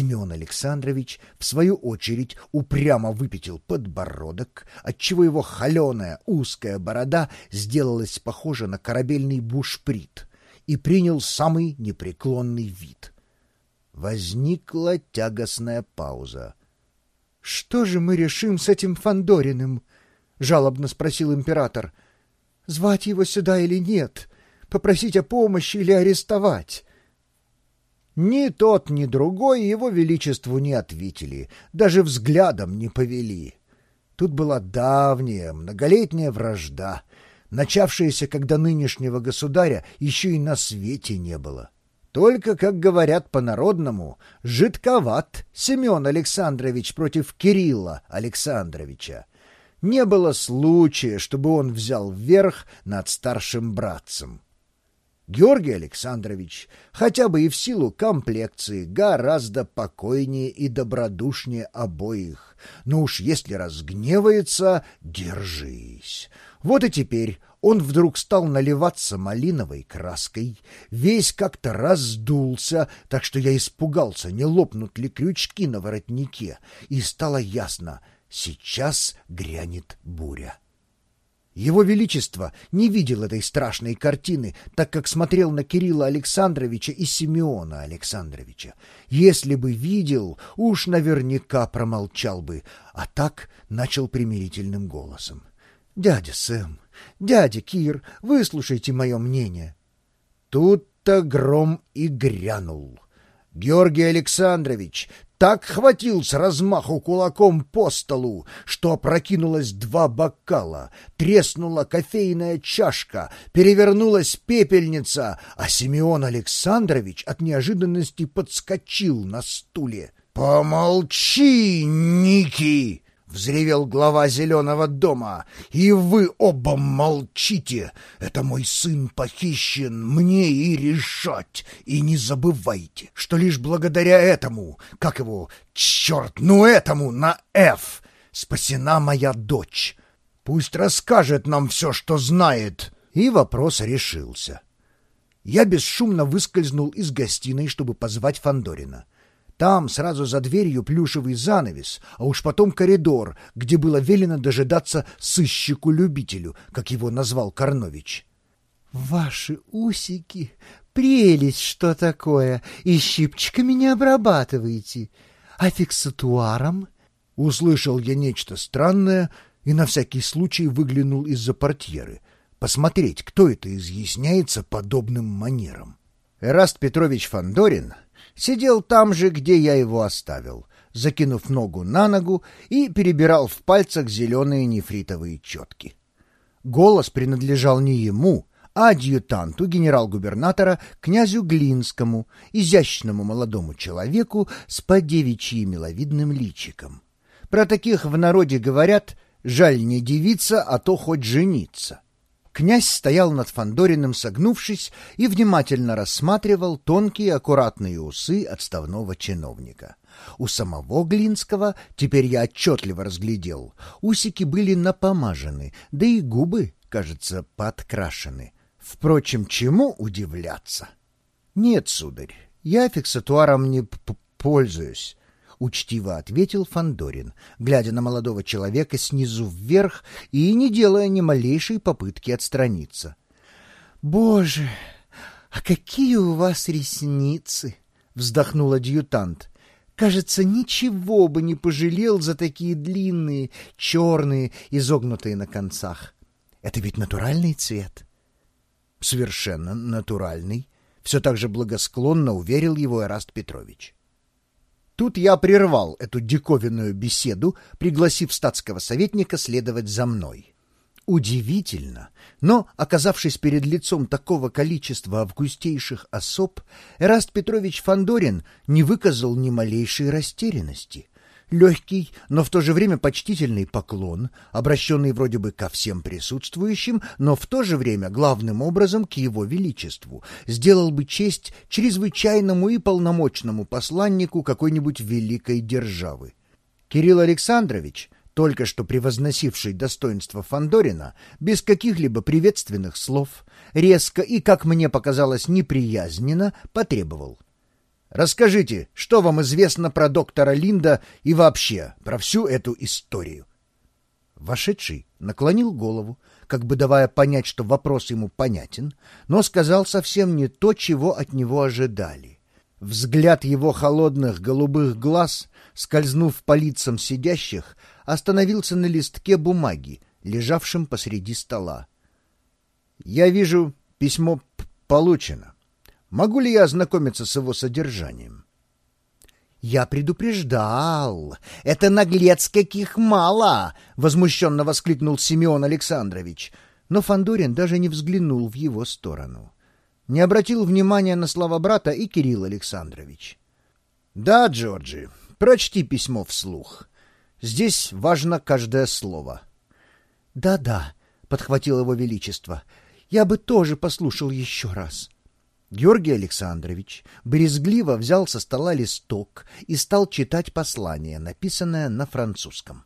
Семен Александрович, в свою очередь, упрямо выпятил подбородок, отчего его холеная узкая борода сделалась похожа на корабельный бушприт и принял самый непреклонный вид. Возникла тягостная пауза. — Что же мы решим с этим Фандориным? — жалобно спросил император. — Звать его сюда или нет? Попросить о помощи или арестовать? Ни тот, ни другой его величеству не ответили, даже взглядом не повели. Тут была давняя, многолетняя вражда, начавшаяся, когда нынешнего государя еще и на свете не было. Только, как говорят по-народному, жидковат Семен Александрович против Кирилла Александровича. Не было случая, чтобы он взял верх над старшим братцем. Георгий Александрович, хотя бы и в силу комплекции, гораздо покойнее и добродушнее обоих. Но уж если разгневается, держись. Вот и теперь он вдруг стал наливаться малиновой краской, весь как-то раздулся, так что я испугался, не лопнут ли крючки на воротнике, и стало ясно — сейчас грянет буря. Его Величество не видел этой страшной картины, так как смотрел на Кирилла Александровича и Симеона Александровича. Если бы видел, уж наверняка промолчал бы, а так начал примирительным голосом. «Дядя Сэм, дядя Кир, выслушайте мое мнение». Тут-то гром и грянул. Георгий Александрович так хватил с размаху кулаком по столу, что опрокинулось два бокала, треснула кофейная чашка, перевернулась пепельница, а Симеон Александрович от неожиданности подскочил на стуле. «Помолчи, Ники!» — взревел глава зеленого дома. «И вы оба молчите! Это мой сын похищен, мне и решать! И не забывайте, что лишь благодаря этому, как его, черт, ну этому, на «Ф», спасена моя дочь. Пусть расскажет нам все, что знает!» И вопрос решился. Я бесшумно выскользнул из гостиной, чтобы позвать Фандорина. Там сразу за дверью плюшевый занавес, а уж потом коридор, где было велено дожидаться сыщику-любителю, как его назвал Корнович. — Ваши усики! Прелесть, что такое! И щипчиками не обрабатываете. А фиксатуаром? Услышал я нечто странное и на всякий случай выглянул из-за портьеры, посмотреть, кто это изъясняется подобным манером. Эраст Петрович Фандорин сидел там же, где я его оставил, закинув ногу на ногу и перебирал в пальцах зеленые нефритовые четки. Голос принадлежал не ему, а адъютанту генерал-губернатора князю Глинскому, изящному молодому человеку с подевичьим миловидным личиком. Про таких в народе говорят «жаль не девица, а то хоть жениться». Князь стоял над Фандориным, согнувшись, и внимательно рассматривал тонкие аккуратные усы отставного чиновника. У самого Глинского, теперь я отчетливо разглядел, усики были напомажены, да и губы, кажется, подкрашены. Впрочем, чему удивляться? Нет, сударь, я фиксатуаром не пользуюсь учтиво ответил Фандорин, глядя на молодого человека снизу вверх и не делая ни малейшей попытки отстраниться. Боже, а какие у вас ресницы! вздохнул адъютант. Кажется, ничего бы не пожалел за такие длинные, черные, изогнутые на концах. Это ведь натуральный цвет. Совершенно натуральный. Все так же благосклонно уверил его Эраст Петрович. Тут я прервал эту диковинную беседу, пригласив статского советника следовать за мной. Удивительно, но, оказавшись перед лицом такого количества августейших особ, Эраст Петрович Фандорин не выказал ни малейшей растерянности легкий, но в то же время почтительный поклон, обращенный вроде бы ко всем присутствующим, но в то же время главным образом к его величеству, сделал бы честь чрезвычайному и полномочному посланнику какой-нибудь великой державы. Кирилл Александрович, только что превозносивший достоинство Фандорина, без каких-либо приветственных слов, резко и, как мне показалось, неприязненно потребовал — Расскажите, что вам известно про доктора Линда и вообще про всю эту историю?» Вошедший наклонил голову, как бы давая понять, что вопрос ему понятен, но сказал совсем не то, чего от него ожидали. Взгляд его холодных голубых глаз, скользнув по лицам сидящих, остановился на листке бумаги, лежавшем посреди стола. «Я вижу, письмо получено. Могу ли я ознакомиться с его содержанием?» «Я предупреждал! Это наглец каких мало!» — возмущенно воскликнул Семен Александрович. Но Фандорин даже не взглянул в его сторону. Не обратил внимания на слова брата и Кирилл Александрович. «Да, Джорджи, прочти письмо вслух. Здесь важно каждое слово». «Да-да», — подхватил его величество, — «я бы тоже послушал еще раз». Георгий Александрович брезгливо взял со стола листок и стал читать послание, написанное на французском.